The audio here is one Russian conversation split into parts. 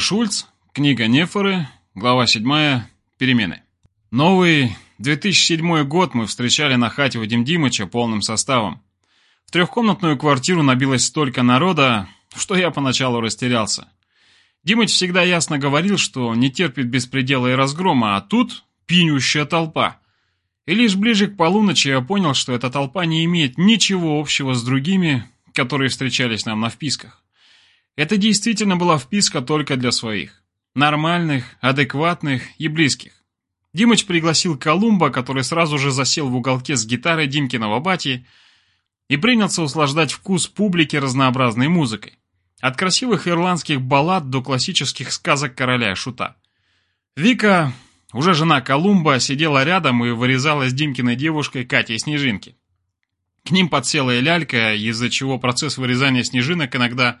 Шульц, книга Нефоры, глава 7, перемены. Новый 2007 год мы встречали на хате Вадим Димыча полным составом. В трехкомнатную квартиру набилось столько народа, что я поначалу растерялся. Димыч всегда ясно говорил, что не терпит беспредела и разгрома, а тут пинющая толпа. И лишь ближе к полуночи я понял, что эта толпа не имеет ничего общего с другими, которые встречались нам на вписках. Это действительно была вписка только для своих. Нормальных, адекватных и близких. Димыч пригласил Колумба, который сразу же засел в уголке с гитарой Димкиного бати и принялся услаждать вкус публики разнообразной музыкой. От красивых ирландских баллад до классических сказок короля шута. Вика, уже жена Колумба, сидела рядом и вырезала с Димкиной девушкой Катей Снежинки. К ним подсела и лялька, из-за чего процесс вырезания снежинок иногда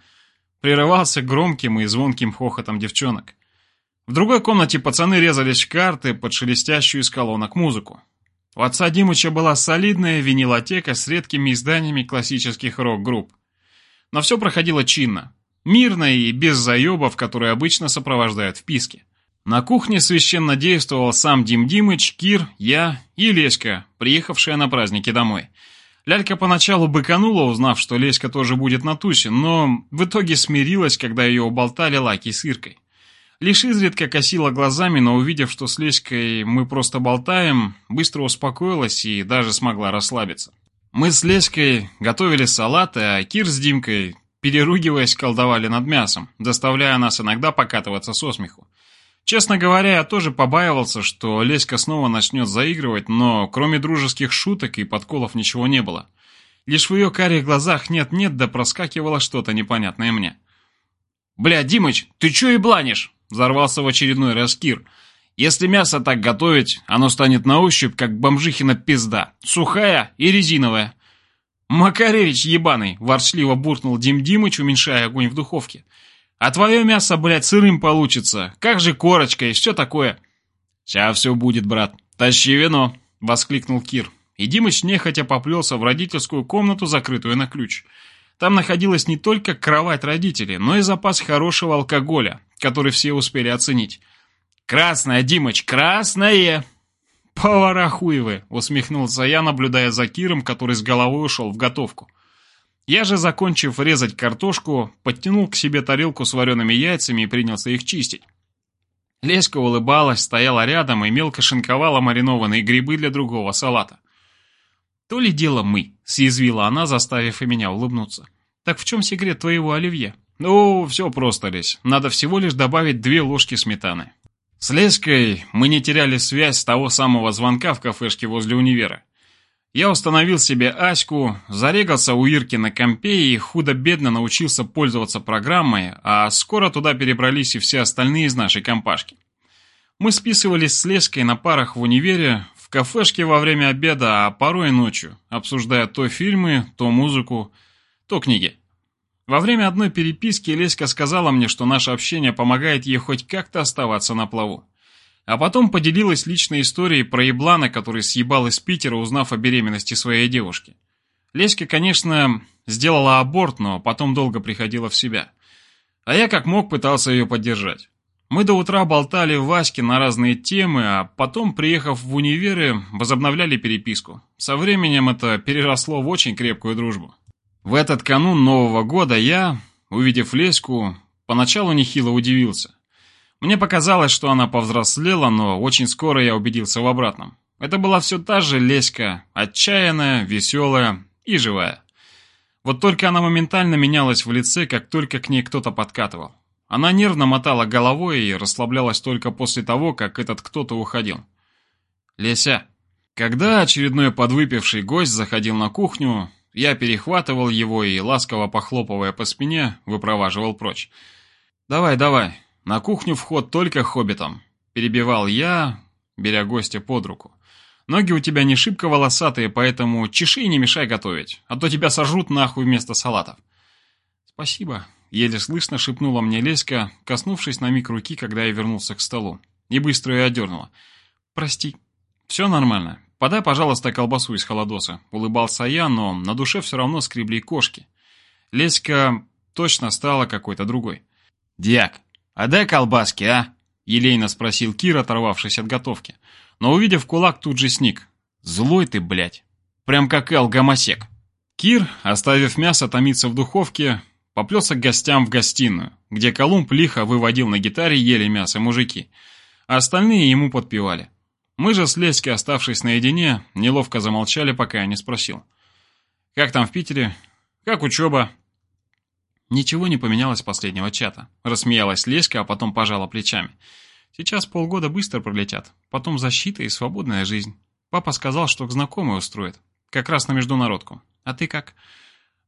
прерывался громким и звонким хохотом девчонок. В другой комнате пацаны резались карты под шелестящую из колонок музыку. У отца Димыча была солидная винилотека с редкими изданиями классических рок-групп. Но все проходило чинно, мирно и без заебов, которые обычно сопровождают вписки. На кухне священно действовал сам Дим Димыч, Кир, я и Леська, приехавшая на праздники домой – Лялька поначалу быканула, узнав, что Леська тоже будет на тусе, но в итоге смирилась, когда ее уболтали Лаки с Иркой. Лишь изредка косила глазами, но увидев, что с Леськой мы просто болтаем, быстро успокоилась и даже смогла расслабиться. Мы с Леськой готовили салаты, а Кир с Димкой, переругиваясь, колдовали над мясом, заставляя нас иногда покатываться со смеху. Честно говоря, я тоже побаивался, что Леська снова начнет заигрывать, но кроме дружеских шуток и подколов ничего не было. Лишь в ее карих глазах нет-нет, да проскакивало что-то непонятное мне. «Бля, Димыч, ты чё и бланишь?» – взорвался в очередной раз Кир. «Если мясо так готовить, оно станет на ощупь, как бомжихина пизда, сухая и резиновая». «Макаревич ебаный!» – ворчливо буркнул Дим Димыч, уменьшая огонь в духовке. А твое мясо, блядь, сырым получится. Как же корочка и все такое. Сейчас все будет, брат. Тащи вино, воскликнул Кир. И Димыч нехотя поплелся в родительскую комнату, закрытую на ключ. Там находилась не только кровать родителей, но и запас хорошего алкоголя, который все успели оценить. «Красное, Димыч, красное!» «Повара хуевы!» — усмехнулся я, наблюдая за Киром, который с головой ушел в готовку. Я же, закончив резать картошку, подтянул к себе тарелку с вареными яйцами и принялся их чистить. Леська улыбалась, стояла рядом и мелко шинковала маринованные грибы для другого салата. «То ли дело мы», — съязвила она, заставив и меня улыбнуться. «Так в чем секрет твоего оливье?» «Ну, все просто, Лесь. Надо всего лишь добавить две ложки сметаны». С Леськой мы не теряли связь с того самого звонка в кафешке возле универа. Я установил себе Аську, зарегался у Ирки на компе и худо-бедно научился пользоваться программой, а скоро туда перебрались и все остальные из нашей компашки. Мы списывались с Леской на парах в универе, в кафешке во время обеда, а порой и ночью, обсуждая то фильмы, то музыку, то книги. Во время одной переписки Леська сказала мне, что наше общение помогает ей хоть как-то оставаться на плаву. А потом поделилась личной историей про еблана, который съебал из Питера, узнав о беременности своей девушки. Леська, конечно, сделала аборт, но потом долго приходила в себя. А я как мог пытался ее поддержать. Мы до утра болтали в Ваське на разные темы, а потом, приехав в универы, возобновляли переписку. Со временем это переросло в очень крепкую дружбу. В этот канун Нового года я, увидев Леську, поначалу нехило удивился. Мне показалось, что она повзрослела, но очень скоро я убедился в обратном. Это была все та же Леська, отчаянная, веселая и живая. Вот только она моментально менялась в лице, как только к ней кто-то подкатывал. Она нервно мотала головой и расслаблялась только после того, как этот кто-то уходил. «Леся». Когда очередной подвыпивший гость заходил на кухню, я перехватывал его и, ласково похлопывая по спине, выпроваживал прочь. «Давай, давай, на кухню вход только хоббитам. Перебивал я, беря гостя под руку. Ноги у тебя не шибко волосатые, поэтому чеши и не мешай готовить, а то тебя сожрут нахуй вместо салатов. Спасибо, еле слышно шепнула мне Леська, коснувшись на миг руки, когда я вернулся к столу, и быстро ее одернула. Прости. Все нормально. Подай, пожалуйста, колбасу из холодоса. Улыбался я, но на душе все равно скребли кошки. Леська точно стала какой-то другой. Диак, «А дай колбаски, а?» — елейно спросил Кир, оторвавшись от готовки. Но, увидев кулак, тут же сник. «Злой ты, блядь! Прям как Эл Гомосек!» Кир, оставив мясо томиться в духовке, поплелся к гостям в гостиную, где Колумб лихо выводил на гитаре ели мясо мужики, а остальные ему подпевали. Мы же с Леськой, оставшись наедине, неловко замолчали, пока я не спросил. «Как там в Питере? Как учеба?» Ничего не поменялось с последнего чата. Рассмеялась Леська, а потом пожала плечами. Сейчас полгода быстро пролетят, потом защита и свободная жизнь. Папа сказал, что к знакомой устроит. Как раз на международку. А ты как?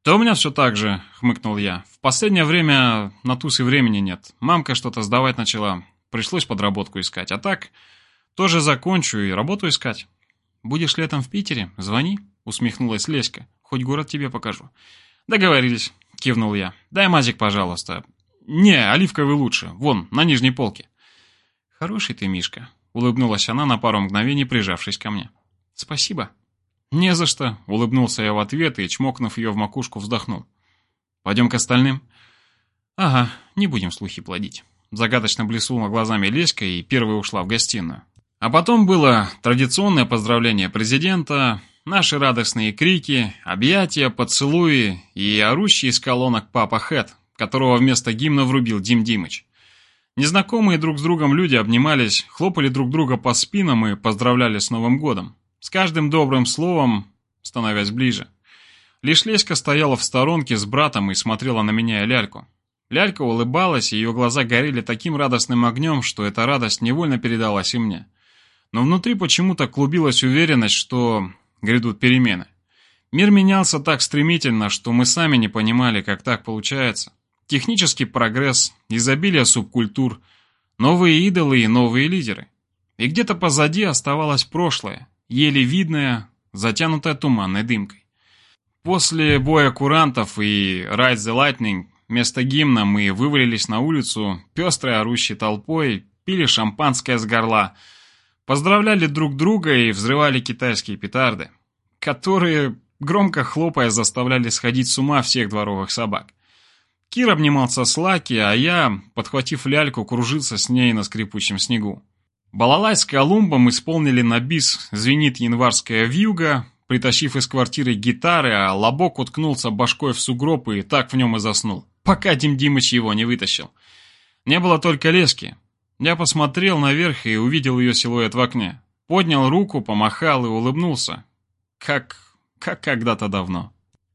Да у меня все так же, хмыкнул я. В последнее время на тусы времени нет. Мамка что-то сдавать начала. Пришлось подработку искать. А так, тоже закончу и работу искать. Будешь летом в Питере? Звони, усмехнулась Леська. Хоть город тебе покажу. Договорились. — кивнул я. «Дай мазик, пожалуйста». «Не, оливковый лучше. Вон, на нижней полке». «Хороший ты, Мишка», — улыбнулась она на пару мгновений, прижавшись ко мне. «Спасибо». «Не за что», — улыбнулся я в ответ и, чмокнув ее в макушку, вздохнул. «Пойдем к остальным?» «Ага, не будем слухи плодить». Загадочно блеснула глазами Леська и первой ушла в гостиную. А потом было традиционное поздравление президента, Наши радостные крики, объятия, поцелуи и орущий из колонок папа Хэт, которого вместо гимна врубил Дим Димыч. Незнакомые друг с другом люди обнимались, хлопали друг друга по спинам и поздравляли с Новым годом. С каждым добрым словом становясь ближе. Лишь Леська стояла в сторонке с братом и смотрела на меня и Ляльку. Лялька улыбалась, и ее глаза горели таким радостным огнем, что эта радость невольно передалась и мне. Но внутри почему-то клубилась уверенность, что грядут перемены. Мир менялся так стремительно, что мы сами не понимали, как так получается. Технический прогресс, изобилие субкультур, новые идолы и новые лидеры. И где-то позади оставалось прошлое, еле видное, затянутое туманной дымкой. После боя курантов и Ride the Lightning вместо гимна мы вывалились на улицу, пестрой орущей толпой, пили шампанское с горла – Поздравляли друг друга и взрывали китайские петарды, которые, громко хлопая, заставляли сходить с ума всех дворовых собак. Кир обнимался с Лаки, а я, подхватив ляльку, кружился с ней на скрипучем снегу. Балалай с Колумбом исполнили на бис «Звенит январская вьюга», притащив из квартиры гитары, а Лобок уткнулся башкой в сугроб и так в нем и заснул, пока Дим Димыч его не вытащил. Не было только лески, я посмотрел наверх и увидел ее силуэт в окне. Поднял руку, помахал и улыбнулся. Как... как когда-то давно.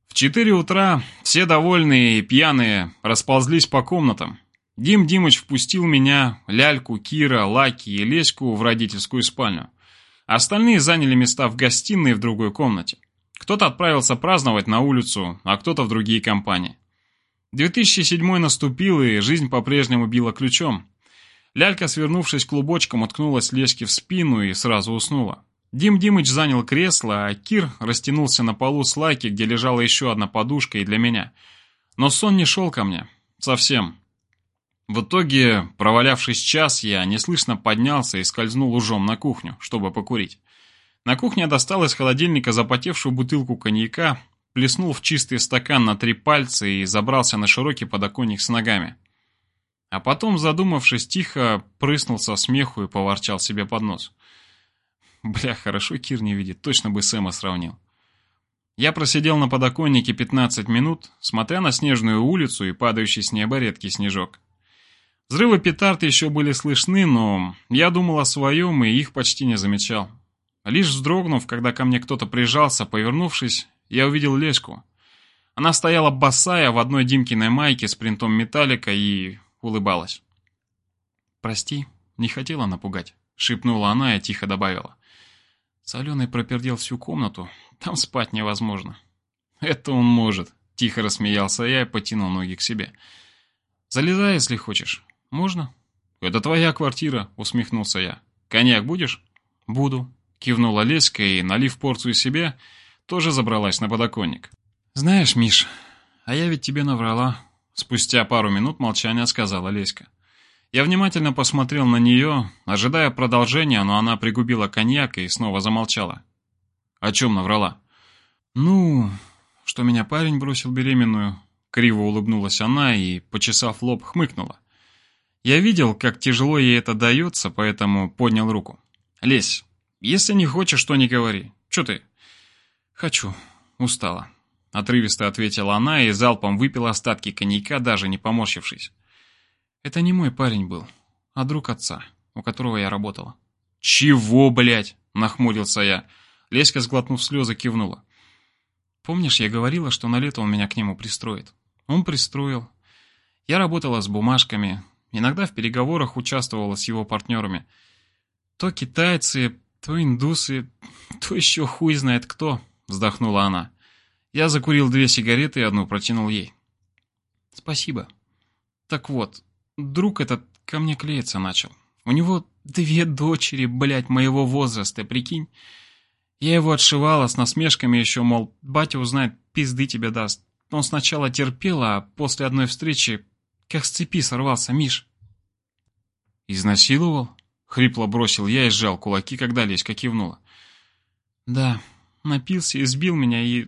В четыре утра все довольные и пьяные расползлись по комнатам. Дим Димыч впустил меня, Ляльку, Кира, Лаки и Леську в родительскую спальню. Остальные заняли места в гостиной в другой комнате. Кто-то отправился праздновать на улицу, а кто-то в другие компании. 2007 наступил, и жизнь по-прежнему била ключом. Лялька, свернувшись клубочком, уткнулась Леське в спину и сразу уснула. Дим Димыч занял кресло, а Кир растянулся на полу с лайки, где лежала еще одна подушка и для меня. Но сон не шел ко мне. Совсем. В итоге, провалявшись час, я неслышно поднялся и скользнул ужом на кухню, чтобы покурить. На кухне достал из холодильника запотевшую бутылку коньяка, плеснул в чистый стакан на три пальца и забрался на широкий подоконник с ногами. А потом, задумавшись, тихо прыснул со смеху и поворчал себе под нос. Бля, хорошо Кир не видит, точно бы Сэма сравнил. Я просидел на подоконнике 15 минут, смотря на снежную улицу и падающий с неба редкий снежок. Взрывы петард еще были слышны, но я думал о своем и их почти не замечал. Лишь вздрогнув, когда ко мне кто-то прижался, повернувшись, я увидел Леську. Она стояла босая в одной Димкиной майке с принтом металлика и улыбалась. «Прости, не хотела напугать», — шепнула она и тихо добавила. Соленый пропердел всю комнату, там спать невозможно». «Это он может», — тихо рассмеялся я и потянул ноги к себе. «Залезай, если хочешь. Можно?» «Это твоя квартира», — усмехнулся я. «Коньяк будешь?» «Буду», — кивнула Леська и, налив порцию себе, тоже забралась на подоконник. «Знаешь, Миш, а я ведь тебе наврала», Спустя пару минут молчания сказала Леська. Я внимательно посмотрел на нее, ожидая продолжения, но она пригубила коньяк и снова замолчала. О чем наврала? «Ну, что меня парень бросил беременную». Криво улыбнулась она и, почесав лоб, хмыкнула. Я видел, как тяжело ей это дается, поэтому поднял руку. «Лезь. Если не хочешь, то не говори. Че ты?» «Хочу. Устала». Отрывисто ответила она и залпом выпила остатки коньяка, даже не поморщившись. «Это не мой парень был, а друг отца, у которого я работала». «Чего, блядь?» — нахмурился я. Леська, сглотнув слезы, кивнула. «Помнишь, я говорила, что на лето он меня к нему пристроит?» Он пристроил. Я работала с бумажками, иногда в переговорах участвовала с его партнерами. То китайцы, то индусы, то еще хуй знает кто, вздохнула она. Я закурил две сигареты и одну протянул ей. Спасибо. Так вот, друг этот ко мне клеиться начал. У него две дочери, блядь, моего возраста, прикинь. Я его отшивала с насмешками еще, мол, батя узнает, пизды тебе даст. Он сначала терпел, а после одной встречи как с цепи сорвался, Миш. «Изнасиловал?» — хрипло бросил я и сжал кулаки, когда Леська кивнула. «Да, напился и сбил меня, и...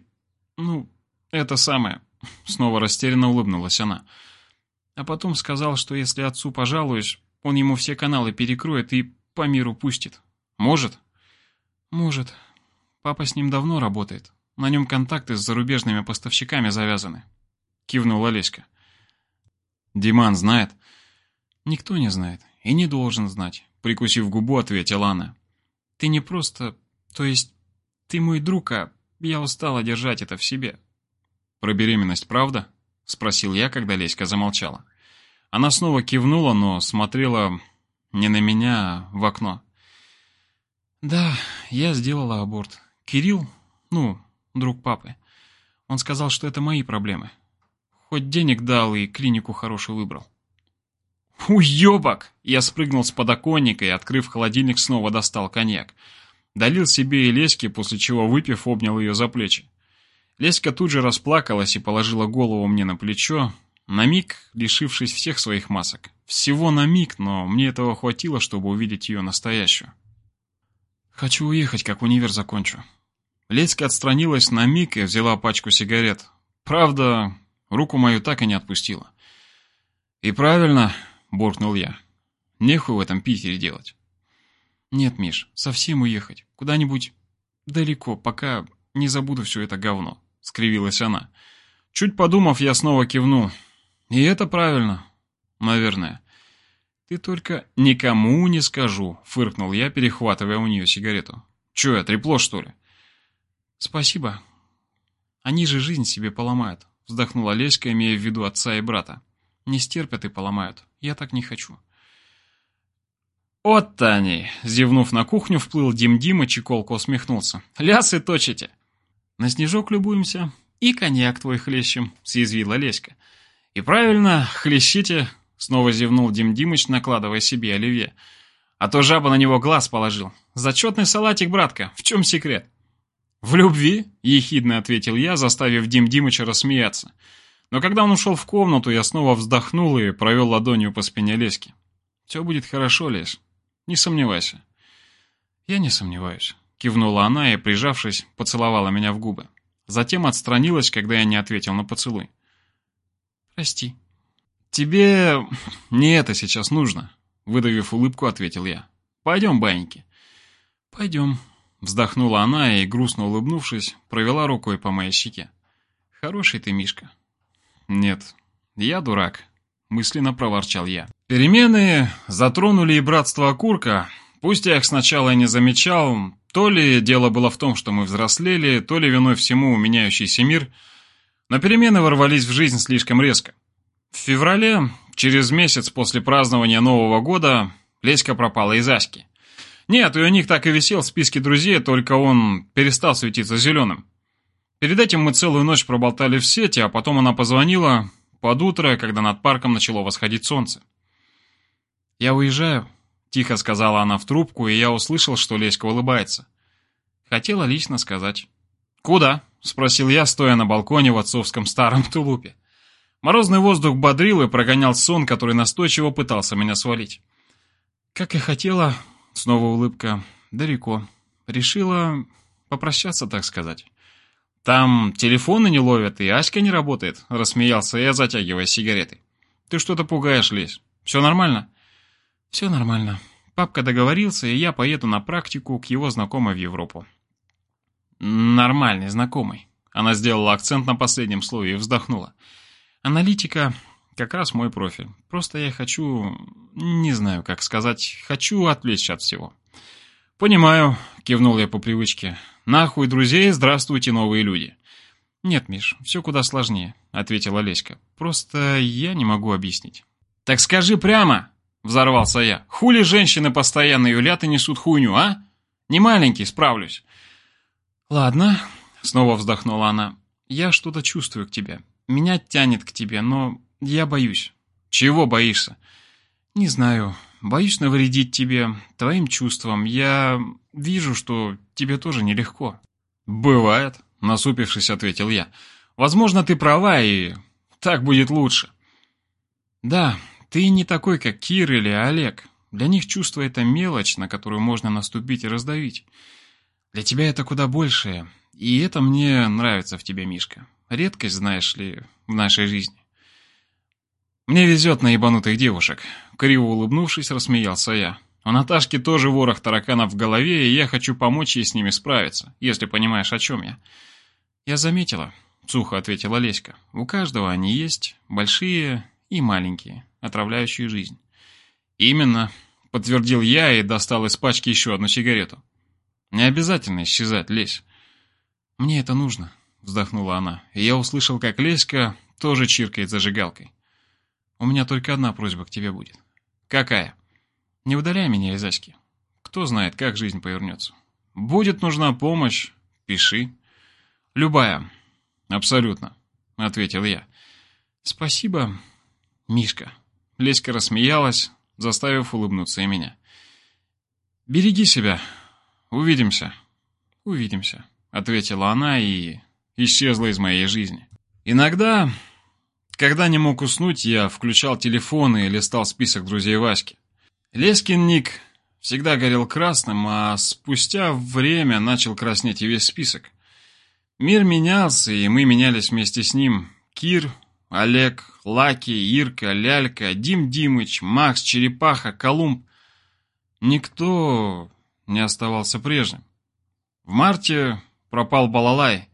ну, это самое...» Снова растерянно улыбнулась она. А потом сказал, что если отцу пожалуюсь, он ему все каналы перекроет и по миру пустит. Может? Может. Папа с ним давно работает. На нем контакты с зарубежными поставщиками завязаны. Кивнула Леська. Диман знает? Никто не знает. И не должен знать. Прикусив губу, ответила она. Ты не просто... То есть... Ты мой друг, а я устала держать это в себе. Про беременность, правда? Спросил я, когда Леська замолчала. Она снова кивнула, но смотрела не на меня, а в окно. Да, я сделала аборт. Кирилл, ну, друг папы. Он сказал, что это мои проблемы. Хоть денег дал и клинику хорошую выбрал. «Уебок!» Я спрыгнул с подоконника и, открыв холодильник, снова достал коньяк. Долил себе и Леське, после чего, выпив, обнял ее за плечи. Леська тут же расплакалась и положила голову мне на плечо, на миг лишившись всех своих масок. Всего на миг, но мне этого хватило, чтобы увидеть ее настоящую. «Хочу уехать, как универ закончу», Леська отстранилась на миг и взяла пачку сигарет. Правда, руку мою так и не отпустила. «И правильно», — буркнул я. «Нехуй в этом Питере делать». «Нет, Миш, совсем уехать. Куда-нибудь далеко, пока не забуду все это говно», — скривилась она. Чуть подумав, я снова кивнул. «И это правильно. Наверное». «Ты только никому не скажу», — фыркнул я, перехватывая у нее сигарету. «Че я, трепло, что ли?» «Спасибо. Они же жизнь себе поломают», — вздохнула Леська, имея в виду отца и брата. «Не стерпят и поломают. Я так не хочу». «От они!» — зевнув на кухню, вплыл Дим Димыч и колко усмехнулся. «Лясы точите!» «На снежок любуемся, и коньяк твой хлещем», — съязвила Леська. «И правильно, хлещите!» — снова зевнул Дим Димыч, накладывая себе оливье. «А то жаба на него глаз положил. Зачетный салатик, братка, в чем секрет?» «В любви?» – ехидно ответил я, заставив Дим Димыча рассмеяться. Но когда он ушел в комнату, я снова вздохнул и провел ладонью по спине Леськи. «Все будет хорошо, Лес. Не сомневайся». «Я не сомневаюсь», – кивнула она и, прижавшись, поцеловала меня в губы. Затем отстранилась, когда я не ответил на поцелуй. «Прости». «Тебе не это сейчас нужно», – выдавив улыбку, ответил я. «Пойдем, баиньки». «Пойдем», Вздохнула она и, грустно улыбнувшись, провела рукой по моей щеке. «Хороший ты, Мишка». «Нет, я дурак», — мысленно проворчал я. Перемены затронули и братство Окурка. Пусть я их сначала и не замечал, то ли дело было в том, что мы взрослели, то ли виной всему меняющийся мир, но перемены ворвались в жизнь слишком резко. В феврале, через месяц после празднования Нового года, Леська пропала из Аськи. Нет, у них так и висел в списке друзей, только он перестал светиться зеленым. Перед этим мы целую ночь проболтали в сети, а потом она позвонила под утро, когда над парком начало восходить солнце. «Я уезжаю», — тихо сказала она в трубку, и я услышал, что Леська улыбается. Хотела лично сказать. «Куда?» — спросил я, стоя на балконе в отцовском старом тулупе. Морозный воздух бодрил и прогонял сон, который настойчиво пытался меня свалить. «Как и хотела, Снова улыбка. Далеко. Решила попрощаться, так сказать. Там телефоны не ловят и Аська не работает, рассмеялся я, затягивая сигареты. Ты что-то пугаешь, Лесь. Все нормально?» «Все нормально. Папка договорился, и я поеду на практику к его знакомой в Европу». «Нормальный знакомый». Она сделала акцент на последнем слове и вздохнула. «Аналитика как раз мой профиль. Просто я хочу... Не знаю, как сказать. Хочу отвлечься от всего». «Понимаю», — кивнул я по привычке. «Нахуй друзей, здравствуйте, новые люди». «Нет, Миш, все куда сложнее», — ответила Леська. «Просто я не могу объяснить». «Так скажи прямо!» — взорвался я. «Хули женщины постоянно юлят и несут хуйню, а? Не маленький, справлюсь». «Ладно», — снова вздохнула она. «Я что-то чувствую к тебе. Меня тянет к тебе, но я боюсь». «Чего боишься?» «Не знаю. Боюсь навредить тебе, твоим чувствам. Я вижу, что тебе тоже нелегко». «Бывает», — насупившись, ответил я. «Возможно, ты права, и так будет лучше». «Да, ты не такой, как Кир или Олег. Для них чувство — это мелочь, на которую можно наступить и раздавить. Для тебя это куда большее, и это мне нравится в тебе, Мишка. Редкость, знаешь ли, в нашей жизни. Мне везет на ебанутых девушек. Криво улыбнувшись, рассмеялся я. У Наташки тоже ворох тараканов в голове, и я хочу помочь ей с ними справиться, если понимаешь, о чем я. Я заметила, сухо ответила Леська. У каждого они есть, большие и маленькие, отравляющие жизнь. Именно, подтвердил я и достал из пачки еще одну сигарету. Не обязательно исчезать, Лесь. Мне это нужно, вздохнула она, и я услышал, как Леська тоже чиркает зажигалкой. У меня только одна просьба к тебе будет. Какая? Не удаляй меня из Аськи. Кто знает, как жизнь повернется. Будет нужна помощь, пиши. Любая. Абсолютно, ответил я. Спасибо, Мишка. Леська рассмеялась, заставив улыбнуться и меня. «Береги себя», «Увидимся». «Увидимся», — ответила она и исчезла из моей жизни. Иногда, когда не мог уснуть, я включал телефон и листал список друзей Васьки. Лескин ник всегда горел красным, а спустя время начал краснеть и весь список. Мир менялся, и мы менялись вместе с ним. Кир, Олег, Лаки, Ирка, Лялька, Дим Димыч, Макс, Черепаха, Колумб. Никто не оставался прежним. В марте пропал Балалай.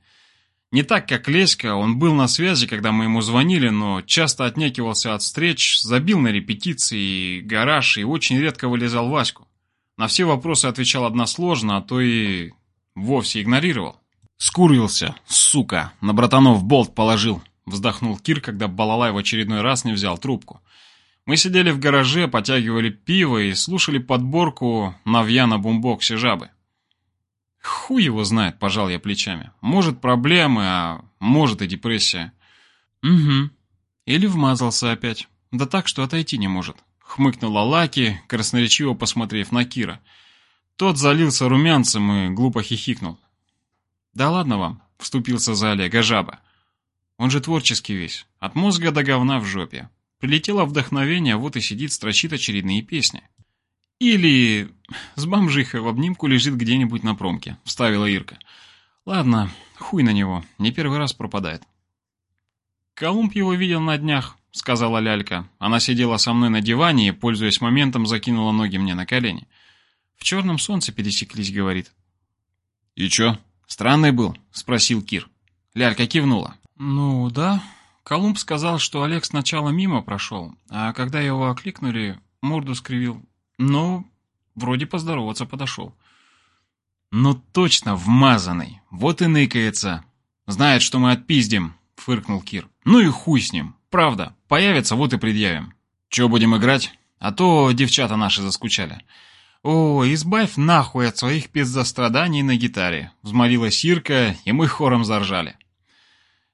Не так, как Леська, он был на связи, когда мы ему звонили, но часто отнекивался от встреч, забил на репетиции, гараж и очень редко вылезал Ваську. На все вопросы отвечал односложно, а то и вовсе игнорировал. «Скурился, сука, на братанов болт положил», вздохнул Кир, когда Балалай в очередной раз не взял трубку. Мы сидели в гараже, потягивали пиво и слушали подборку «Навья на бумбоксе жабы». Хуй его знает, пожал я плечами. Может, проблемы, а может и депрессия. Угу. Или вмазался опять. Да так, что отойти не может. Хмыкнула Лаки, красноречиво посмотрев на Кира. Тот залился румянцем и глупо хихикнул. «Да ладно вам», — вступился за Олега жаба. «Он же творческий весь, от мозга до говна в жопе. Прилетело вдохновение, вот и сидит, строчит очередные песни. Или с бомжихой в обнимку лежит где-нибудь на промке, вставила Ирка. Ладно, хуй на него, не первый раз пропадает. Колумб его видел на днях, сказала Лялька. Она сидела со мной на диване и, пользуясь моментом, закинула ноги мне на колени. В черном солнце пересеклись, говорит. «И чё, странный был?» — спросил Кир. Лялька кивнула. «Ну, да», Колумб сказал, что Олег сначала мимо прошел, а когда его окликнули, морду скривил. Но вроде поздороваться подошел. «Ну точно, вмазанный. Вот и ныкается. Знает, что мы отпиздим», — фыркнул Кир. «Ну и хуй с ним. Правда, появится, вот и предъявим. Че будем играть? А то девчата наши заскучали». «О, избавь нахуй от своих пиздостраданий на гитаре», — взмолилась Ирка, и мы хором заржали.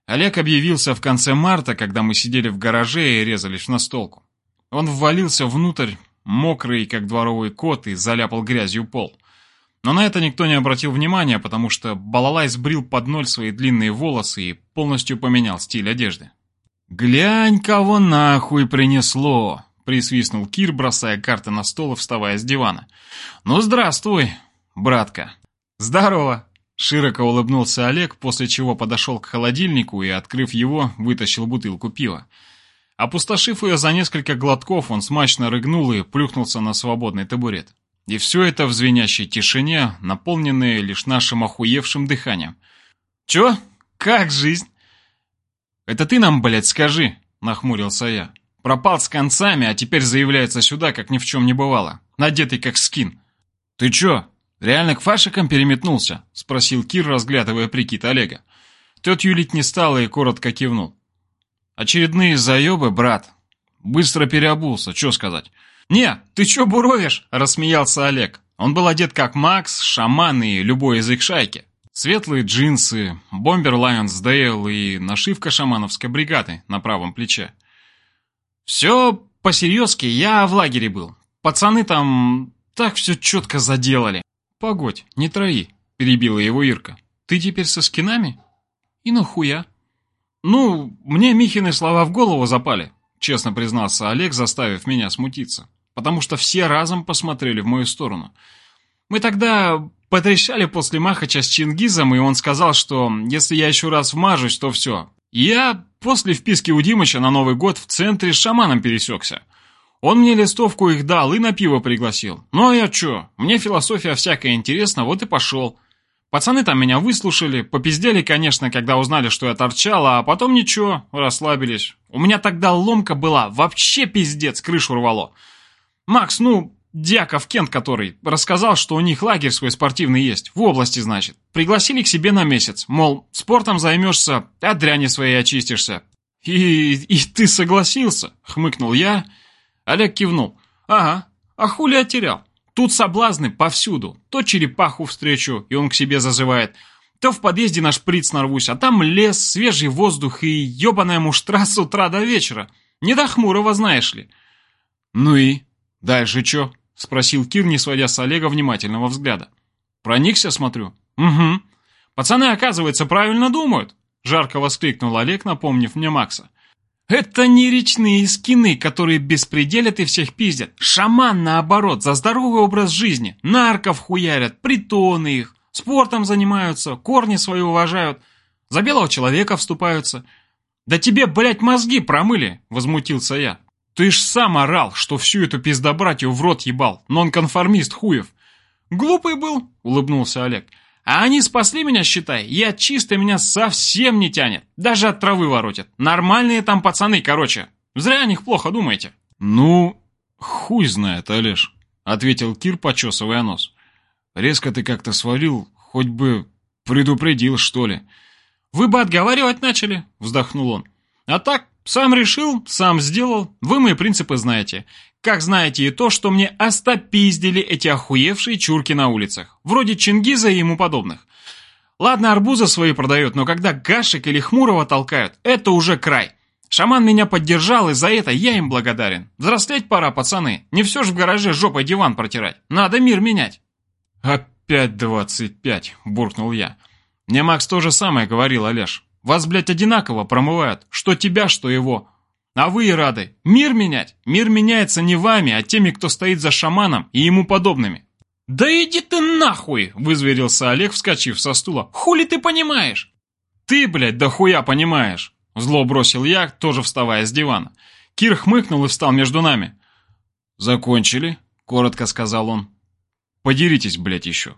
Олег объявился в конце марта, когда мы сидели в гараже и резались в настолку. Он ввалился внутрь, мокрый, как дворовый кот, и заляпал грязью пол. Но на это никто не обратил внимания, потому что Балалай сбрил под ноль свои длинные волосы и полностью поменял стиль одежды. «Глянь, кого нахуй принесло!» — присвистнул Кир, бросая карты на стол и вставая с дивана. «Ну, здравствуй, братка!» «Здорово!» Широко улыбнулся Олег, после чего подошел к холодильнику и, открыв его, вытащил бутылку пива. Опустошив ее за несколько глотков, он смачно рыгнул и плюхнулся на свободный табурет. И все это в звенящей тишине, наполненной лишь нашим охуевшим дыханием. «Чё? Как жизнь?» «Это ты нам, блядь, скажи!» — нахмурился я. «Пропал с концами, а теперь заявляется сюда, как ни в чем не бывало, надетый как скин». «Ты чё, реально к фашикам переметнулся?» — спросил Кир, разглядывая прикид Олега. Тот юлить не стал и коротко кивнул. «Очередные заебы, брат. Быстро переобулся, чё сказать?» «Не, ты чё буровишь?» – рассмеялся Олег. Он был одет как Макс, шаман и любой из их шайки. Светлые джинсы, бомбер Лайонсдейл и нашивка шамановской бригады на правом плече. Все по-серьезки, я в лагере был. Пацаны там так все четко заделали. Погодь, не трои, перебила его Ирка. Ты теперь со скинами? И нахуя? Ну, мне Михины слова в голову запали, честно признался Олег, заставив меня смутиться потому что все разом посмотрели в мою сторону. Мы тогда потрещали после Махача с Чингизом, и он сказал, что если я еще раз вмажусь, то все. Я после вписки у Димыча на Новый год в центре с шаманом пересекся. Он мне листовку их дал и на пиво пригласил. Ну а я чё, мне философия всякая интересна, вот и пошел. Пацаны там меня выслушали, попиздели, конечно, когда узнали, что я торчал, а потом ничего, расслабились. У меня тогда ломка была, вообще пиздец, крышу рвало. Макс, ну, Дьяков Кент который, рассказал, что у них лагерь свой спортивный есть, в области, значит. Пригласили к себе на месяц, мол, спортом займешься, от дряни своей очистишься. И, и ты согласился, хмыкнул я. Олег кивнул. Ага, а хули отерял? Тут соблазны повсюду. То черепаху встречу, и он к себе зазывает, то в подъезде наш шприц нарвусь, а там лес, свежий воздух и ебаная муштра с утра до вечера. Не до хмурого, знаешь ли. Ну и? «Дальше чё?» — спросил Кир, не сводя с Олега внимательного взгляда. «Проникся, смотрю?» «Угу. Пацаны, оказывается, правильно думают!» — жарко воскликнул Олег, напомнив мне Макса. «Это не речные скины, которые беспределят и всех пиздят. Шаман, наоборот, за здоровый образ жизни. Нарков хуярят, притоны их, спортом занимаются, корни свои уважают, за белого человека вступаются. Да тебе, блядь, мозги промыли!» — возмутился я. Ты ж сам орал, что всю эту пиздобратью в рот ебал, нонконформист хуев. Глупый был, улыбнулся Олег. А они спасли меня, считай. Я чисто меня совсем не тянет. Даже от травы воротят. Нормальные там пацаны, короче. Зря о них плохо думаете. Ну, хуй знает, Олеж, ответил Кир, почесывая нос. Резко ты как-то свалил, хоть бы предупредил, что ли. Вы бы отговаривать начали, вздохнул он. А так, сам решил, сам сделал, вы мои принципы знаете. Как знаете и то, что мне остопиздили эти охуевшие чурки на улицах. Вроде Чингиза и ему подобных. Ладно, арбузы свои продает, но когда Гашек или Хмурого толкают, это уже край. Шаман меня поддержал, и за это я им благодарен. Взрослеть пора, пацаны. Не все ж в гараже жопой диван протирать. Надо мир менять. Опять двадцать пять, буркнул я. Мне Макс то же самое говорил, Олеж. Вас, блядь, одинаково промывают, что тебя, что его. А вы и рады. Мир менять? Мир меняется не вами, а теми, кто стоит за шаманом и ему подобными. «Да иди ты нахуй!» – вызверился Олег, вскочив со стула. «Хули ты понимаешь?» «Ты, блядь, да хуя понимаешь!» Зло бросил я, тоже вставая с дивана. Кир хмыкнул и встал между нами. «Закончили?» – коротко сказал он. «Подеритесь, блядь, еще».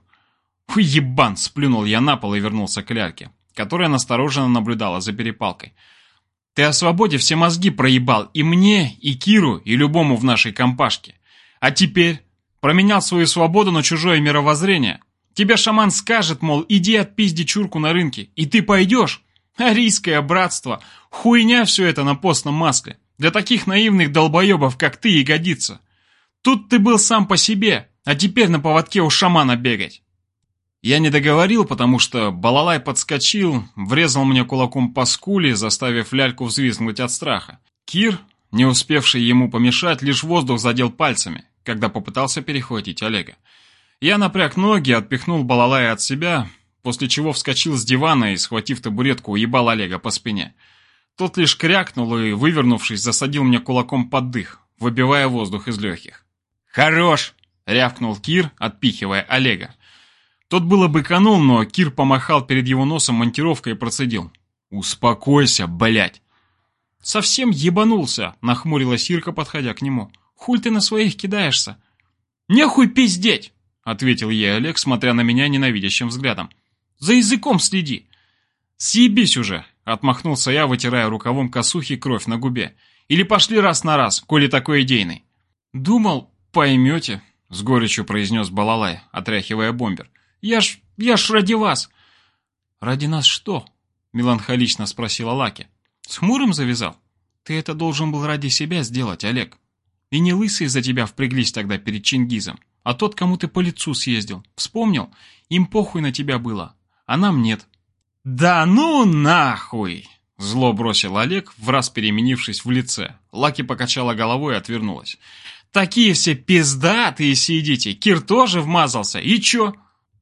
«Хуй ебан!» – сплюнул я на пол и вернулся к ляльке которая настороженно наблюдала за перепалкой. «Ты о свободе все мозги проебал и мне, и Киру, и любому в нашей компашке. А теперь променял свою свободу на чужое мировоззрение. Тебе шаман скажет, мол, иди отпизди чурку на рынке, и ты пойдешь. Арийское братство, хуйня все это на постном масле. Для таких наивных долбоебов, как ты, и годится. Тут ты был сам по себе, а теперь на поводке у шамана бегать. Я не договорил, потому что балалай подскочил, врезал мне кулаком по скуле, заставив ляльку взвизгнуть от страха. Кир, не успевший ему помешать, лишь воздух задел пальцами, когда попытался перехватить Олега. Я напряг ноги, отпихнул балалая от себя, после чего вскочил с дивана и, схватив табуретку, уебал Олега по спине. Тот лишь крякнул и, вывернувшись, засадил мне кулаком под дых, выбивая воздух из легких. «Хорош!» — рявкнул Кир, отпихивая Олега. Тот было быканул, но Кир помахал перед его носом монтировкой и процедил. «Успокойся, блядь!» «Совсем ебанулся!» — нахмурилась Ирка, подходя к нему. «Хуль ты на своих кидаешься?» «Нехуй пиздеть!» — ответил ей Олег, смотря на меня ненавидящим взглядом. «За языком следи!» «Съебись уже!» — отмахнулся я, вытирая рукавом косухи кровь на губе. «Или пошли раз на раз, коли такой идейный!» «Думал, поймете!» — с горечью произнес Балалай, отряхивая бомбер. «Я ж... я ж ради вас!» «Ради нас что?» — меланхолично спросила Лаки. «С хмурым завязал? Ты это должен был ради себя сделать, Олег. И не лысые за тебя впряглись тогда перед Чингизом, а тот, кому ты по лицу съездил. Вспомнил? Им похуй на тебя было, а нам нет». «Да ну нахуй!» Зло бросил Олег, в раз переменившись в лице. Лаки покачала головой и отвернулась. «Такие все пиздатые сидите! Кир тоже вмазался, и чё?»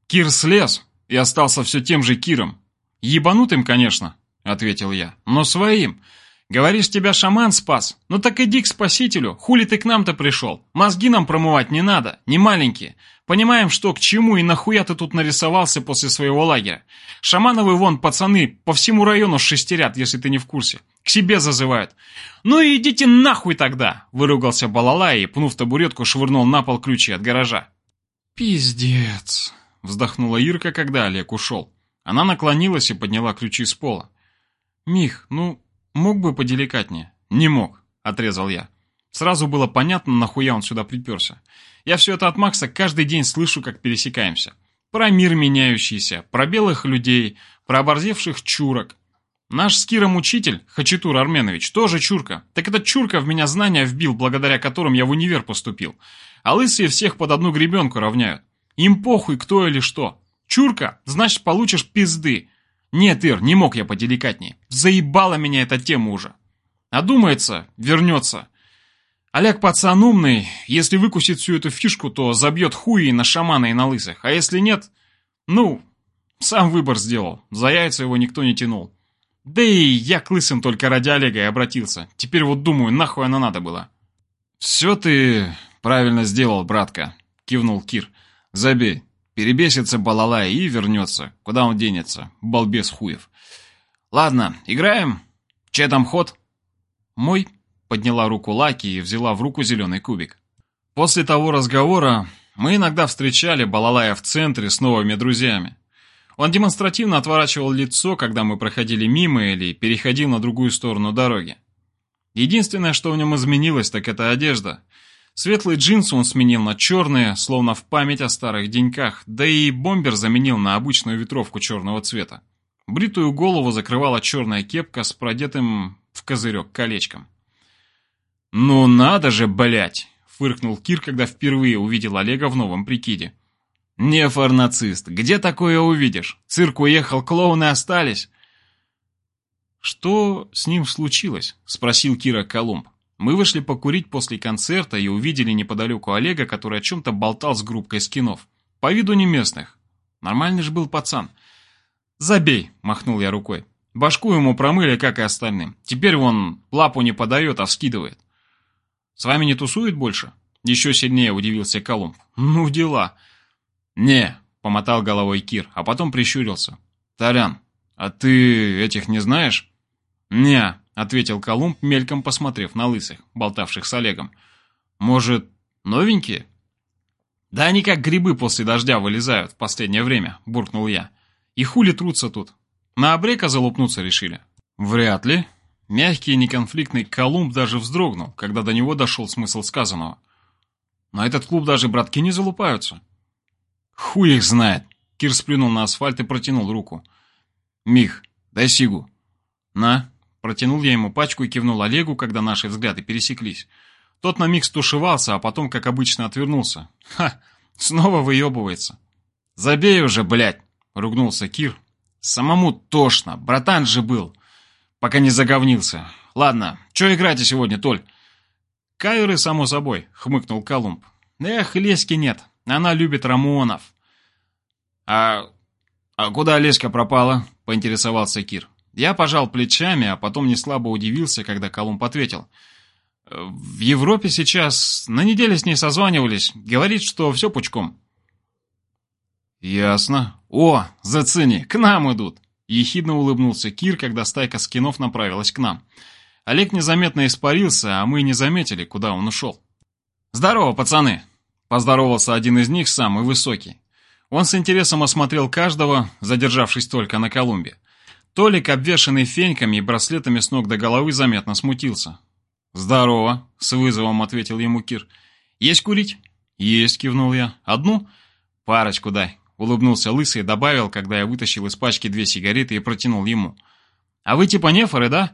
«Кир слез и остался все тем же Киром. Ебанутым, конечно, — ответил я. «Но своим. Говоришь, тебя шаман спас? Ну так иди к спасителю. Хули ты к нам-то пришел? Мозги нам промывать не надо, не маленькие. Понимаем, что к чему и нахуя ты тут нарисовался после своего лагеря. Шамановы вон, пацаны, по всему району шестерят, если ты не в курсе. К себе зазывают. Ну и идите нахуй тогда!» Выругался Балалай и, пнув табуретку, швырнул на пол ключи от гаража. «Пиздец!» — вздохнула Ирка, когда Олег ушел. Она наклонилась и подняла ключи с пола. «Мих, ну, мог бы поделикатнее?» «Не мог», — отрезал я. Сразу было понятно, нахуя он сюда приперся. Я все это от Макса каждый день слышу, как пересекаемся. Про мир меняющийся, про белых людей, про оборзевших чурок. Наш с Киром учитель, Хачатур Арменович, тоже чурка. Так этот чурка в меня знания вбил, благодаря которым я в универ поступил. А лысые всех под одну гребенку равняют. Им похуй, кто или что. Чурка, значит, получишь пизды. Нет, Ир, не мог я поделикатнее. Заебала меня эта тема уже. А думается, вернется. Олег пацан умный, если выкусит всю эту фишку, то забьет хуи на шамана и на лысых. А если нет, ну, сам выбор сделал. За яйца его никто не тянул. Да и я к лысым только ради Олега и обратился. Теперь вот думаю, нахуй она надо была. «Все ты правильно сделал, братка», — кивнул Кир. «Забей, Перебесится балалай и вернется. Куда он денется? Балбес хуев. Ладно, играем? Че там ход? Мой. Подняла руку Лаки и взяла в руку зеленый кубик. После того разговора мы иногда встречали Балалая в центре с новыми друзьями. Он демонстративно отворачивал лицо, когда мы проходили мимо или переходил на другую сторону дороги. Единственное, что в нем изменилось, так это одежда – Светлые джинсы он сменил на черные, словно в память о старых деньках, да и бомбер заменил на обычную ветровку черного цвета. Бритую голову закрывала черная кепка с продетым в козырек колечком. «Ну надо же, блять!» — фыркнул Кир, когда впервые увидел Олега в новом прикиде. «Не фарнацист, где такое увидишь? Цирк уехал, клоуны остались!» «Что с ним случилось?» — спросил Кира Колумб. Мы вышли покурить после концерта и увидели неподалеку Олега, который о чем-то болтал с группкой скинов. По виду не местных. Нормальный же был пацан. «Забей!» – махнул я рукой. Башку ему промыли, как и остальным. Теперь он лапу не подает, а вскидывает. «С вами не тусует больше?» Еще сильнее удивился Колумб. «Ну, дела!» «Не!» – помотал головой Кир, а потом прищурился. «Тарян, а ты этих не знаешь?» «Не!» — ответил Колумб, мельком посмотрев на лысых, болтавших с Олегом. «Может, новенькие?» «Да они как грибы после дождя вылезают в последнее время», — буркнул я. «И хули трутся тут? На обрека залупнуться решили?» «Вряд ли». Мягкий и неконфликтный Колумб даже вздрогнул, когда до него дошел смысл сказанного. «На этот клуб даже братки не залупаются». «Хуй их знает!» Кир сплюнул на асфальт и протянул руку. «Мих, дай сигу». «На». Протянул я ему пачку и кивнул Олегу, когда наши взгляды пересеклись. Тот на миг стушевался, а потом, как обычно, отвернулся. Ха, снова выебывается. «Забей уже, блядь!» — ругнулся Кир. «Самому тошно, братан же был, пока не заговнился. Ладно, что играете сегодня, Толь?» «Кайры, само собой», — хмыкнул Колумб. «Эх, Лески нет, она любит Рамонов». «А... а куда Леська пропала?» — поинтересовался Кир. Я пожал плечами, а потом неслабо удивился, когда Колумб ответил. «В Европе сейчас на неделе с ней созванивались. Говорит, что все пучком». «Ясно. О, зацени, к нам идут!» Ехидно улыбнулся Кир, когда стайка скинов направилась к нам. Олег незаметно испарился, а мы не заметили, куда он ушел. «Здорово, пацаны!» – поздоровался один из них, самый высокий. Он с интересом осмотрел каждого, задержавшись только на Колумбе. Толик, обвешанный феньками и браслетами с ног до головы, заметно смутился. «Здорово», — с вызовом ответил ему Кир. «Есть курить?» «Есть», — кивнул я. «Одну?» «Парочку дай», — улыбнулся Лысый и добавил, когда я вытащил из пачки две сигареты и протянул ему. «А вы типа нефоры, да?»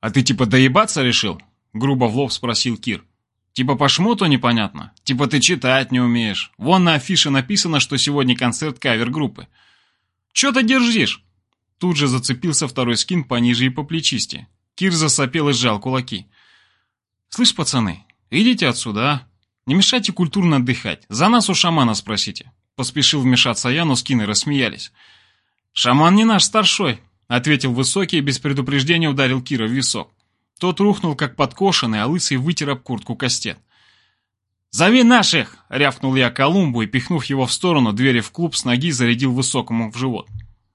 «А ты типа доебаться решил?» — грубо в лоб спросил Кир. «Типа по шмоту непонятно? Типа ты читать не умеешь? Вон на афише написано, что сегодня концерт кавер-группы». «Чё ты держишь?» Тут же зацепился второй скин пониже и по плечисти. Кир засопел и сжал кулаки. «Слышь, пацаны, идите отсюда, а? Не мешайте культурно отдыхать. За нас у шамана спросите». Поспешил вмешаться я, но скины рассмеялись. «Шаман не наш старшой», — ответил высокий и без предупреждения ударил Кира в висок. Тот рухнул, как подкошенный, а лысый вытер об куртку кастет. «Зови наших!» — рявкнул я Колумбу и, пихнув его в сторону, двери в клуб с ноги зарядил высокому в живот.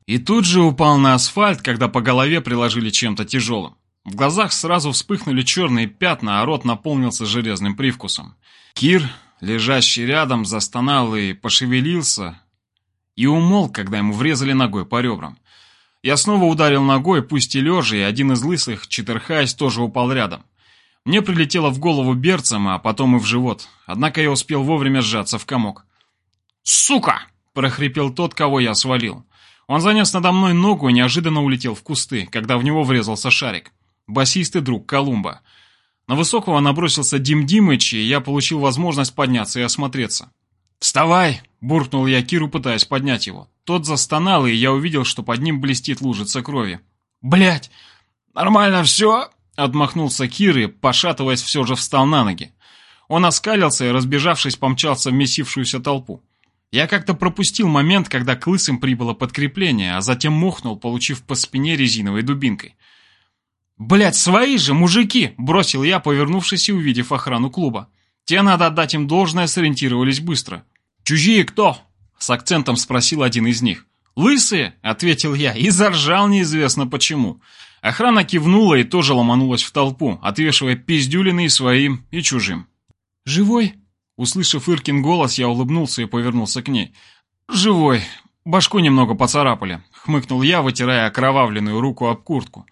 И тут же упал на асфальт, когда по голове приложили чем-то тяжелым. В глазах сразу вспыхнули черные пятна, а рот наполнился железным привкусом. Кир, лежащий рядом, застонал и пошевелился, и умолк, когда ему врезали ногой по ребрам. Я снова ударил ногой, пусть и лежа, и один из лысых, читерхаясь, тоже упал рядом. Мне прилетело в голову берцем, а потом и в живот, однако я успел вовремя сжаться в комок. «Сука!» – прохрипел тот, кого я свалил. Он занес надо мной ногу и неожиданно улетел в кусты, когда в него врезался шарик басистый друг Колумба. На высокого набросился Дим Димыч, и я получил возможность подняться и осмотреться. «Вставай!» – буркнул я Киру, пытаясь поднять его. Тот застонал, и я увидел, что под ним блестит лужица крови. Блять, Нормально все?» – отмахнулся Кир и, пошатываясь, все же встал на ноги. Он оскалился и, разбежавшись, помчался в месившуюся толпу. Я как-то пропустил момент, когда к лысым прибыло подкрепление, а затем мохнул, получив по спине резиновой дубинкой. «Блядь, свои же, мужики!» – бросил я, повернувшись и увидев охрану клуба. Те, надо отдать им должное, сориентировались быстро. «Чужие кто?» – с акцентом спросил один из них. «Лысые!» – ответил я и заржал неизвестно почему. Охрана кивнула и тоже ломанулась в толпу, отвешивая пиздюлины и своим, и чужим. «Живой?» Услышав Иркин голос, я улыбнулся и повернулся к ней. «Живой. Башку немного поцарапали», — хмыкнул я, вытирая окровавленную руку об куртку.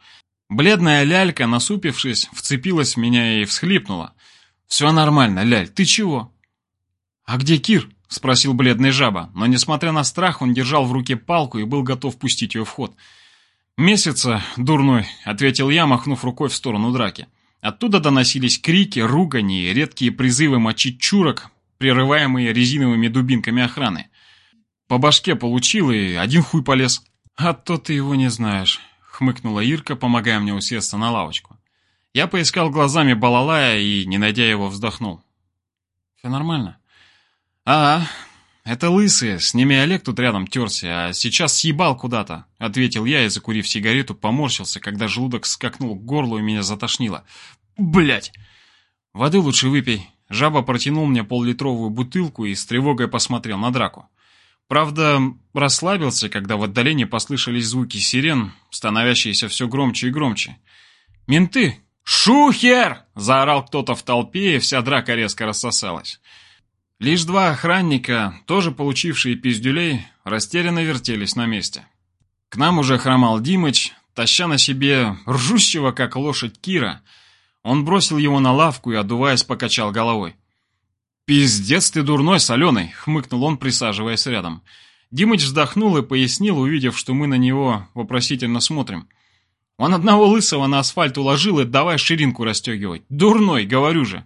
Бледная лялька, насупившись, вцепилась в меня и всхлипнула. «Все нормально, ляль, ты чего?» «А где Кир?» — спросил бледный жаба, но, несмотря на страх, он держал в руке палку и был готов пустить ее в ход. «Месяца, дурной», — ответил я, махнув рукой в сторону драки. Оттуда доносились крики, ругани и редкие призывы мочить чурок, прерываемые резиновыми дубинками охраны. По башке получил и один хуй полез. «А то ты его не знаешь», хмыкнула Ирка, помогая мне усесться на лавочку. Я поискал глазами Балалая и, не найдя его, вздохнул. «Все нормально?» «Ага, это лысые, с ними Олег тут рядом терся, а сейчас съебал куда-то», — ответил я и, закурив сигарету, поморщился, когда желудок скакнул к горлу и меня затошнило. Блять! «Воды лучше выпей». Жаба протянул мне поллитровую бутылку и с тревогой посмотрел на драку. Правда, расслабился, когда в отдалении послышались звуки сирен, становящиеся все громче и громче. «Менты! Шухер!» – заорал кто-то в толпе, и вся драка резко рассосалась. Лишь два охранника, тоже получившие пиздюлей, растерянно вертелись на месте. К нам уже хромал Димыч, таща на себе ржущего, как лошадь Кира. Он бросил его на лавку и, одуваясь, покачал головой. «Пиздец ты дурной, соленый!» — хмыкнул он, присаживаясь рядом. Димыч вздохнул и пояснил, увидев, что мы на него вопросительно смотрим. «Он одного лысого на асфальт уложил и давай ширинку расстегивать. Дурной, говорю же!»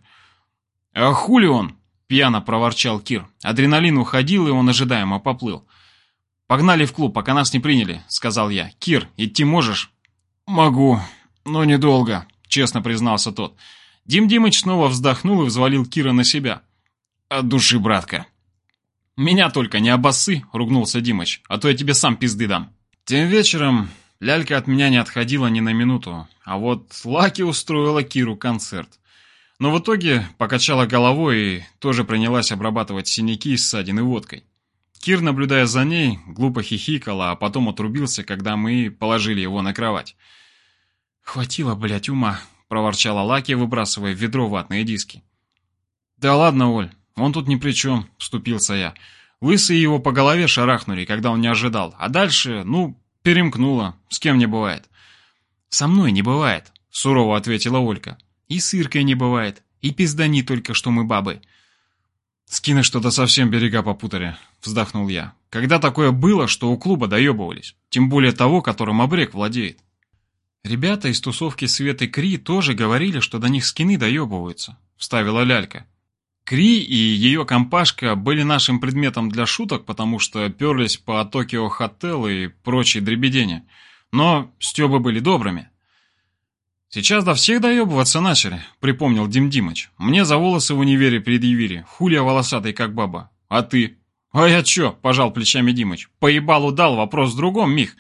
«А хули он?» — пьяно проворчал Кир. Адреналин уходил, и он ожидаемо поплыл. «Погнали в клуб, пока нас не приняли», — сказал я. «Кир, идти можешь?» «Могу, но недолго», — честно признался тот. Дим Димыч снова вздохнул и взвалил Кира на себя. От души, братка. Меня только не обоссы, ругнулся Димыч, а то я тебе сам пизды дам. Тем вечером лялька от меня не отходила ни на минуту, а вот Лаки устроила Киру концерт. Но в итоге покачала головой и тоже принялась обрабатывать синяки, ссадины водкой. Кир, наблюдая за ней, глупо хихикал, а потом отрубился, когда мы положили его на кровать. «Хватило, блядь, ума», — проворчала Лаки, выбрасывая в ведро ватные диски. «Да ладно, Оль, он тут ни при чем», — вступился я. Лысые его по голове шарахнули, когда он не ожидал. А дальше, ну, перемкнуло. С кем не бывает. «Со мной не бывает», — сурово ответила Олька. «И с Иркой не бывает. И пиздани только, что мы бабы». «Скины что-то совсем берега попутали», — вздохнул я. «Когда такое было, что у клуба доебывались? Тем более того, которым обрек владеет». «Ребята из тусовки Светы Кри тоже говорили, что до них скины доебываются», — вставила Лялька. Кри и ее компашка были нашим предметом для шуток, потому что перлись по Токио Хотел и прочей дребедени. Но стебы были добрыми. «Сейчас до всех доебываться начали», — припомнил Дим Димыч. «Мне за волосы в универе предъявили. Хулия волосатый, как баба. А ты?» «А я чё?» — пожал плечами Димыч. «Поебалу дал, вопрос в другом, Мих.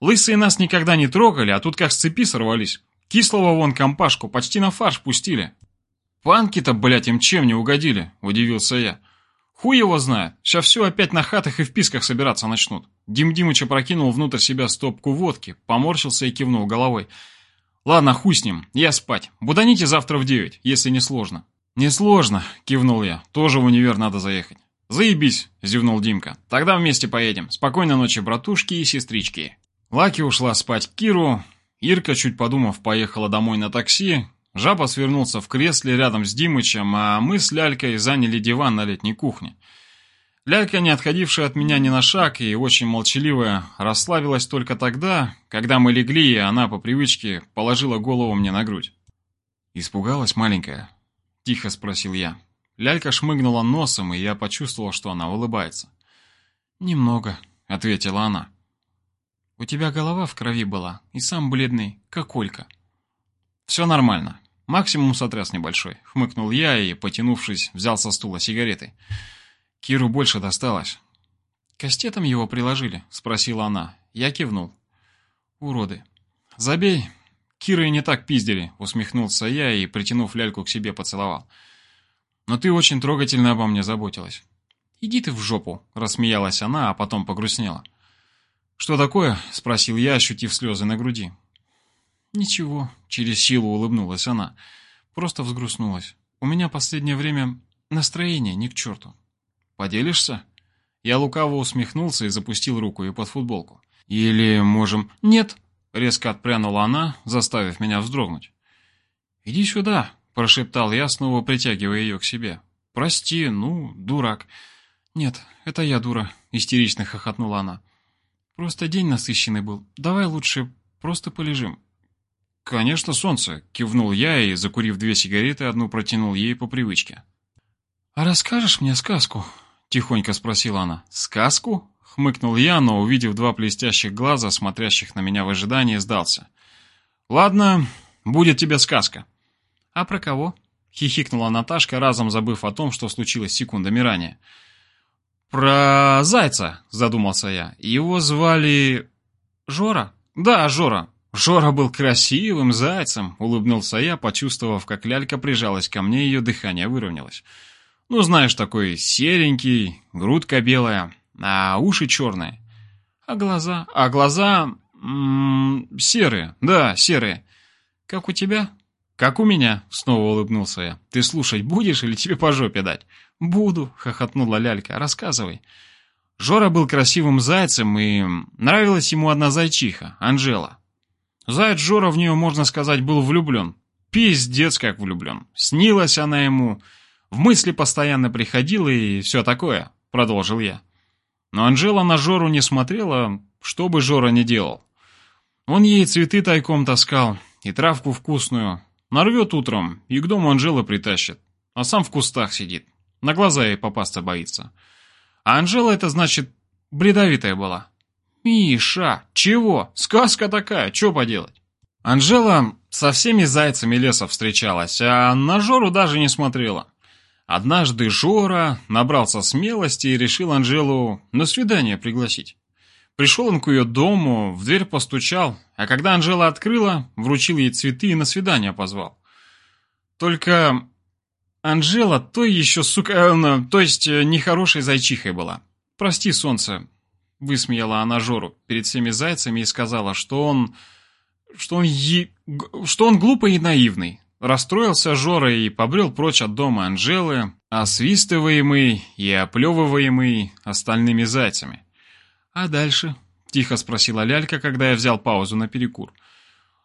Лысые нас никогда не трогали, а тут как с цепи сорвались. Кислого вон компашку почти на фарш пустили. «Панки-то, блядь, им чем не угодили?» – удивился я. «Хуй его знает. Сейчас все опять на хатах и в писках собираться начнут». Дим Димыч опрокинул внутрь себя стопку водки, поморщился и кивнул головой. «Ладно, хуй с ним. Я спать. Буданите завтра в девять, если не сложно». «Не сложно», – кивнул я. «Тоже в универ надо заехать». «Заебись», – зевнул Димка. «Тогда вместе поедем. Спокойной ночи, братушки и сестрички». Лаки ушла спать к Киру. Ирка, чуть подумав, поехала домой на такси, Жаба свернулся в кресле рядом с Димычем, а мы с Лялькой заняли диван на летней кухне. Лялька, не отходившая от меня ни на шаг и очень молчаливая, расслабилась только тогда, когда мы легли, и она по привычке положила голову мне на грудь. «Испугалась маленькая?» – тихо спросил я. Лялька шмыгнула носом, и я почувствовал, что она улыбается. «Немного», — ответила она. «У тебя голова в крови была, и сам бледный, как Олька». «Все нормально. Максимум сотряс небольшой», — хмыкнул я и, потянувшись, взял со стула сигареты. Киру больше досталось. «Кастетом его приложили?» — спросила она. Я кивнул. «Уроды». «Забей. Киры не так пиздили», — усмехнулся я и, притянув ляльку к себе, поцеловал. «Но ты очень трогательно обо мне заботилась». «Иди ты в жопу», — рассмеялась она, а потом погрустнела. «Что такое?» — спросил я, ощутив слезы на груди. «Ничего», — через силу улыбнулась она. «Просто взгрустнулась. У меня последнее время настроение ни к черту». «Поделишься?» Я лукаво усмехнулся и запустил руку ей под футболку. «Или можем...» «Нет!» — резко отпрянула она, заставив меня вздрогнуть. «Иди сюда!» — прошептал я, снова притягивая ее к себе. «Прости, ну, дурак». «Нет, это я дура», — истерично хохотнула она. «Просто день насыщенный был. Давай лучше просто полежим. «Конечно, солнце!» — кивнул я и, закурив две сигареты, одну протянул ей по привычке. «А расскажешь мне сказку?» — тихонько спросила она. «Сказку?» — хмыкнул я, но, увидев два блестящих глаза, смотрящих на меня в ожидании, сдался. «Ладно, будет тебе сказка». «А про кого?» — хихикнула Наташка, разом забыв о том, что случилось секундами ранее. «Про зайца», — задумался я. «Его звали...» «Жора?» «Да, Жора. «Жора был красивым зайцем», — улыбнулся я, почувствовав, как лялька прижалась ко мне, ее дыхание выровнялось. «Ну, знаешь, такой серенький, грудка белая, а уши черные. А глаза? А глаза... М -м, серые, да, серые. Как у тебя?» «Как у меня», — снова улыбнулся я. «Ты слушать будешь или тебе по жопе дать?» «Буду», — хохотнула лялька. «Рассказывай». Жора был красивым зайцем, и нравилась ему одна зайчиха, Анжела. Заяц Жора в нее, можно сказать, был влюблен. Пиздец как влюблен. Снилась она ему, в мысли постоянно приходила и все такое, продолжил я. Но Анжела на Жору не смотрела, что бы Жора ни делал. Он ей цветы тайком таскал и травку вкусную. Нарвет утром и к дому Анжелы притащит, а сам в кустах сидит. На глаза ей попасться боится. А Анжела это значит бредовитая была. «Миша, чего? Сказка такая, что поделать?» Анжела со всеми зайцами леса встречалась, а на Жору даже не смотрела. Однажды Жора набрался смелости и решил Анжелу на свидание пригласить. Пришел он к ее дому, в дверь постучал, а когда Анжела открыла, вручил ей цветы и на свидание позвал. Только Анжела то еще, сука, э, то есть э, нехорошей зайчихой была. Прости, солнце, Высмеяла она Жору перед всеми зайцами и сказала, что он... что он, е... что он глупый и наивный. Расстроился Жора и побрел прочь от дома Анжелы, освистываемый и оплевываемый остальными зайцами. «А дальше?» — тихо спросила Лялька, когда я взял паузу на перекур.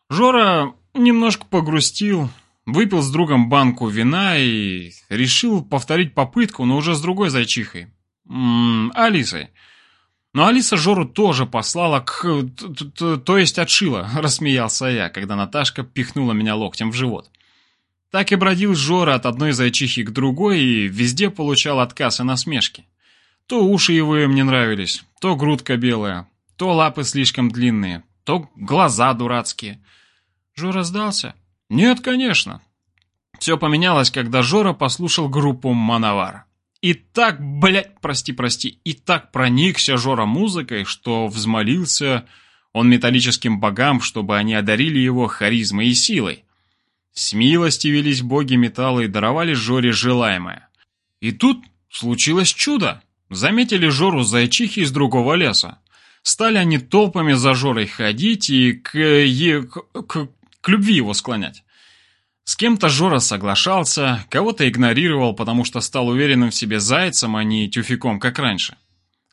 Жора немножко погрустил, выпил с другом банку вина и решил повторить попытку, но уже с другой зайчихой. М -м, Алисой. Но Алиса Жору тоже послала к... то есть отшила, рассмеялся я, когда Наташка пихнула меня локтем в живот. Так и бродил Жора от одной зайчихи к другой и везде получал отказ и насмешки. То уши его им не нравились, то грудка белая, то лапы слишком длинные, то глаза дурацкие. Жора сдался? Нет, конечно. Все поменялось, когда Жора послушал группу «Мановар». И так, блядь, прости, прости, и так проникся Жора музыкой, что взмолился он металлическим богам, чтобы они одарили его харизмой и силой. С милости велись боги металла и даровали Жоре желаемое. И тут случилось чудо. Заметили Жору зайчихи из другого леса. Стали они толпами за Жорой ходить и к, е, к, к, к любви его склонять. С кем-то Жора соглашался, кого-то игнорировал, потому что стал уверенным в себе зайцем, а не тюфяком, как раньше.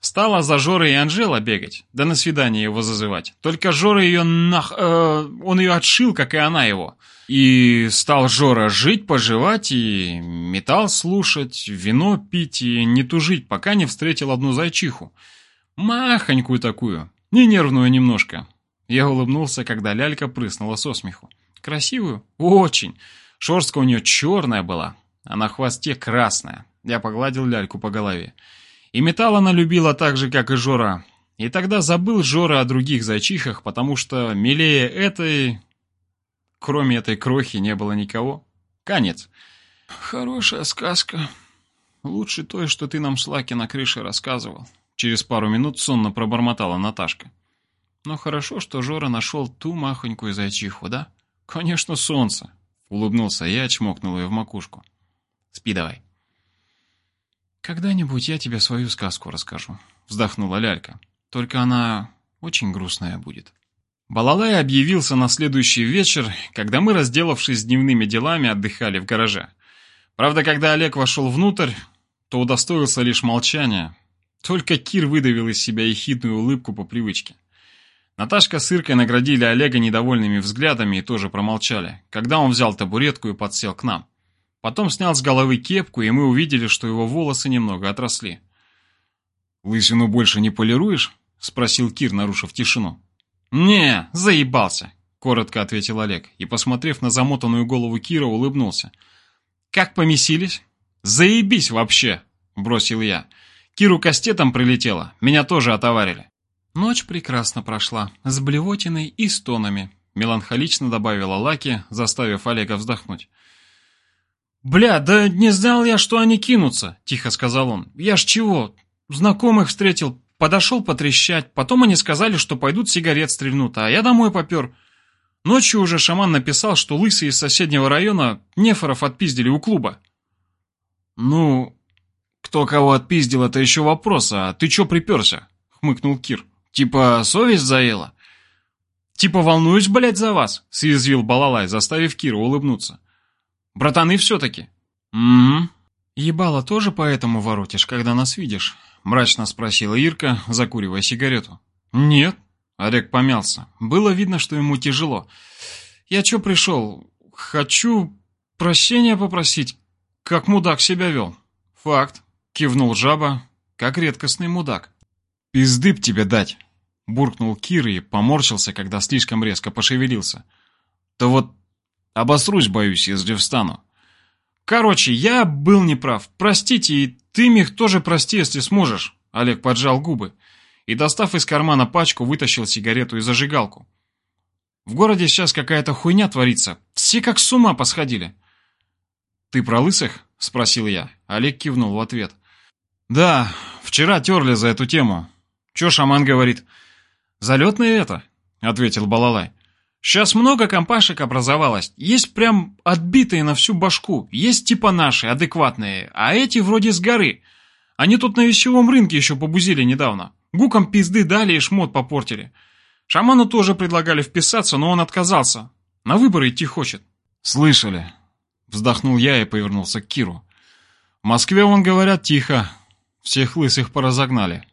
Стала за Жорой и Анжела бегать, да на свидание его зазывать. Только Жора ее нах... Э, он ее отшил, как и она его. И стал Жора жить, поживать и металл слушать, вино пить и не тужить, пока не встретил одну зайчиху. Махонькую такую, не нервную немножко. Я улыбнулся, когда лялька прыснула со смеху. Красивую? Очень. Шорстка у нее черная была, а на хвосте красная. Я погладил ляльку по голове. И металл она любила так же, как и Жора. И тогда забыл Жора о других зайчихах, потому что милее этой... Кроме этой крохи не было никого. Конец. Хорошая сказка. Лучше той, что ты нам с Лаки на крыше рассказывал. Через пару минут сонно пробормотала Наташка. Но хорошо, что Жора нашел ту махонькую зайчиху, да? «Конечно, солнце!» — улыбнулся я, чмокнул ее в макушку. «Спи давай». «Когда-нибудь я тебе свою сказку расскажу», — вздохнула лялька. «Только она очень грустная будет». Балалай объявился на следующий вечер, когда мы, разделавшись с дневными делами, отдыхали в гараже. Правда, когда Олег вошел внутрь, то удостоился лишь молчания. Только Кир выдавил из себя ехидную улыбку по привычке. Наташка с Иркой наградили Олега недовольными взглядами и тоже промолчали, когда он взял табуретку и подсел к нам. Потом снял с головы кепку, и мы увидели, что его волосы немного отросли. «Лысину больше не полируешь?» — спросил Кир, нарушив тишину. «Не, заебался», — коротко ответил Олег, и, посмотрев на замотанную голову Кира, улыбнулся. «Как помесились?» «Заебись вообще!» — бросил я. «Киру кастетом прилетело, меня тоже отоварили». Ночь прекрасно прошла, с блевотиной и стонами, меланхолично добавила Лаки, заставив Олега вздохнуть. «Бля, да не знал я, что они кинутся», — тихо сказал он. «Я ж чего, знакомых встретил, подошел потрещать, потом они сказали, что пойдут сигарет стрельнут, а я домой попер. Ночью уже шаман написал, что лысые из соседнего района нефоров отпиздили у клуба». «Ну, кто кого отпиздил, это еще вопрос, а ты чё приперся?» — хмыкнул Кир. Типа, совесть заела? Типа, волнуюсь, блядь, за вас, съязвил Балалай, заставив Киру улыбнуться. Братаны все-таки. Угу. Ебало тоже поэтому воротишь, когда нас видишь? Мрачно спросила Ирка, закуривая сигарету. Нет. Олег помялся. Было видно, что ему тяжело. Я чё пришел? Хочу прощения попросить, как мудак себя вел. Факт. Кивнул жаба, как редкостный мудак. «Пизды б тебе дать!» — буркнул Кир и поморщился, когда слишком резко пошевелился. «То вот обосрусь, боюсь, если встану». «Короче, я был неправ. Простите, и ты, Мих, тоже прости, если сможешь». Олег поджал губы и, достав из кармана пачку, вытащил сигарету и зажигалку. «В городе сейчас какая-то хуйня творится. Все как с ума посходили». «Ты про лысых?» — спросил я. Олег кивнул в ответ. «Да, вчера терли за эту тему. Че шаман говорит? Залетные это, ответил Балалай. Сейчас много компашек образовалось. Есть прям отбитые на всю башку. Есть типа наши, адекватные. А эти вроде с горы. Они тут на вещевом рынке еще побузили недавно. Гукам пизды дали и шмот попортили. Шаману тоже предлагали вписаться, но он отказался. На выборы идти хочет. Слышали. Вздохнул я и повернулся к Киру. В Москве, вон говорят, тихо. Всех лысых поразогнали.